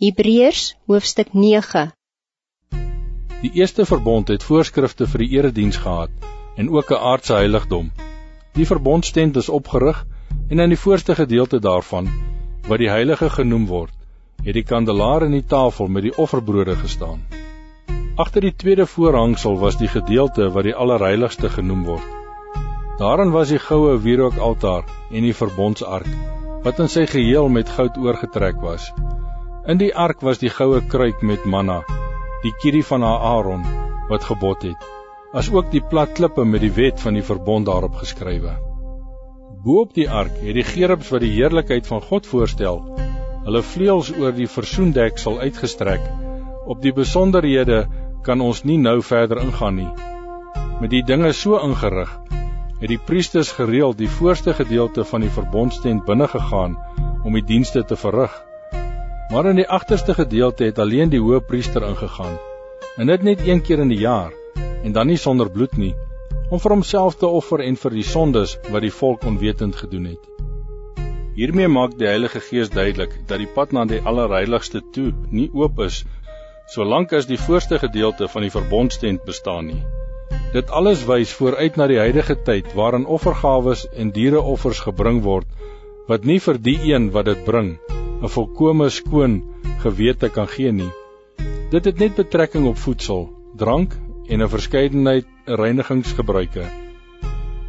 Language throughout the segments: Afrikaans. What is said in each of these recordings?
Hebreërs hoofstuk 9 Die eerste verbond het voorskrifte vir die erediens gehad en ook 'n aardse heiligdom. Die verbondstent is opgerig en in die voorste gedeelte daarvan, wat die heilige genoem word, het die kandelaar en die tafel met die offerbrode gestaan. Agter die tweede voorhangsel was die gedeelte wat die allerheiligste genoem word. Daarin was die goue wierookaltaar en die verbondsark wat in sy geheel met goud oorgetrek was. In die ark was die goue kruik met manna, die kierie van Aaron wat gebod het, as ook die plat klippe met die wet van die verbond daarop geskrywe. Bo-op die ark het die gerubs wat die heerlikheid van God voorstel, hulle vleuels oor die versoendeksel uitgestrek. Op die besonderhede kan ons nie nou verder ingaan nie. Met die dinge so ingerig, het die priesters gereeld die voorste gedeelte van die verbondstent binne gegaan om die dienste te verrig. Maar in die agterste gedeelte het alleen die hoëpriester ingegaan. En dit net een keer in die jaar en dan nie sonder bloed nie, om vir homself te offer en vir die sondes wat die volk onwetend gedoen het. Hiermee maak die Heilige Gees duidelik dat die pad na die allerheiligste toe nie oop is solank as die voorste gedeelte van die verbondstent bestaan nie. Dit alles wys vooruit na die huidige tyd waarin offergawes en diereoffers gebring word wat nie vir die een wat dit bring 'n volkomme skoon gewete kan gee nie. Dit het net betrekking op voedsel, drank en 'n verskeidenheid reinigingsgebruike.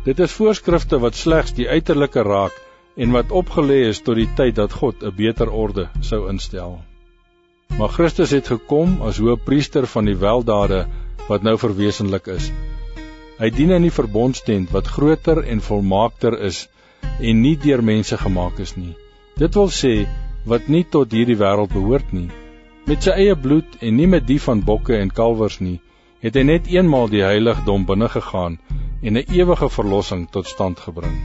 Dit is voorskrifte wat slegs die uiterlike raak en wat opgelê is tot die tyd dat God 'n beter orde sou instel. Maar Christus het gekom as hoëpriester van die weldade wat nou verwesenlik is. Hy dien in die verbondstent wat groter en volmaakter is en nie deur mense gemaak is nie. Dit wil sê wat nie tot hierdie wêreld behoort nie. Met sy eie bloed en nie met die van bokke en kalwers nie, het hy net eenmaal die heiligdom binne gegaan en 'n ewige verlossing tot stand gebring.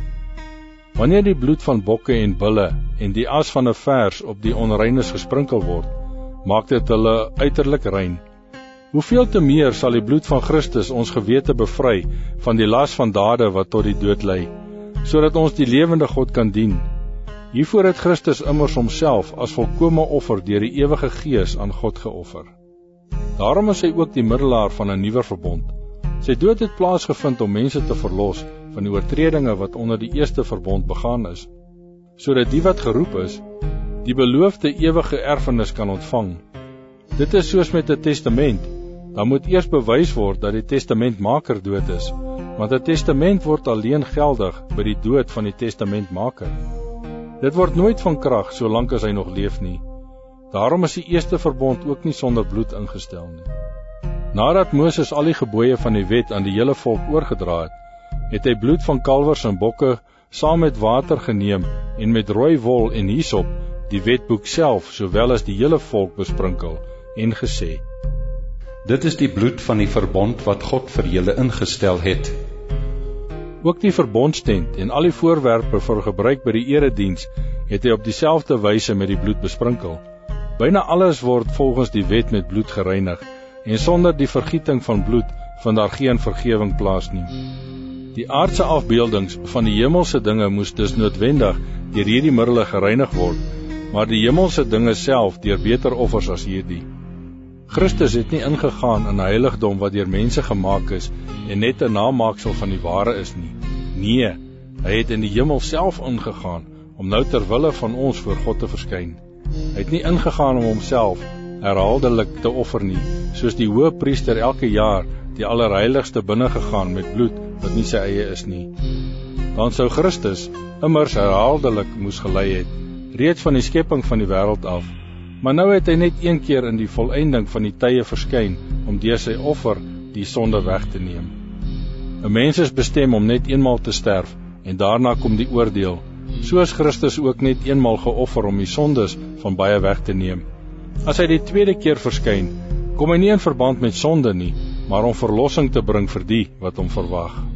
Wanneer die bloed van bokke en bulle en die as van 'n vers op die onreines gesprinkel word, maak dit hulle uiterlik rein. Hoeveel te meer sal die bloed van Christus ons gewete bevry van die las van dade wat tot die dood lei, sodat ons die lewende God kan dien Hiervoor het Christus immers homself as volkomme offer deur die ewige Gees aan God geoffer. Daarom is hy ook die middelaar van 'n nuwe verbond. Sy dood het plaasgevind om mense te verlos van die oortredinge wat onder die eerste verbond begaan is, sodat die wat geroep is, die beloofde ewige erfenis kan ontvang. Dit is soos met 'n testament. Dan moet eers bewys word dat die testamentmaker dood is, want 'n testament word alleen geldig by die dood van die testamentmaker. Dit word nooit van krag solank as hy nog leef nie. Daarom is die eerste verbond ook nie sonder bloed ingestel nie. Nadat Moses al die gebooie van die wet aan die hele volk oorgedra het, het hy bloed van kalwers en bokke saam met water geneem en met rooi wol en hisop die wetboek self sowel as die hele volk besprinkel en gesê: Dit is die bloed van die verbond wat God vir julle ingestel het. Ook die verbondstent en al die voorwerpe vir gebruik by die erediens het hy op dieselfde wyse met die bloed besprinkel. Byna alles word volgens die wet met bloed gereinig en sonder die vergieting van bloed van daar geen vergifnis plaas nie. Die aardse afbeeldings van die hemelse dinge moes dus noodwendig deur hierdie middele gereinig word, maar die hemelse dinge self deur beter offers as hierdie. Christus het nie ingegaan in 'n heiligdom wat deur mense gemaak is en net 'n namaaksel van die ware is nie. Nee, hy het in die hemel self ingegaan om nou ter wille van ons voor God te verskyn. Hy het nie ingegaan om homself herhaaldelik te offer nie, soos die hoëpriester elke jaar die allerheiligste binne gegaan met bloed wat nie sy eie is nie. Dan sou Christus immers herhaaldelik moes gelei het, reeds van die skepping van die wêreld af Maar nou het hy net een keer in die volëinding van die tye verskyn om deur sy offer die sonde weg te neem. 'n Mens is bestem om net eenmaal te sterf en daarna kom die oordeel. Soos Christus ook net eenmaal geoffer om die sondes van baie weg te neem. As hy die tweede keer verskyn, kom hy nie in verband met sonde nie, maar om verlossing te bring vir die wat hom verwag.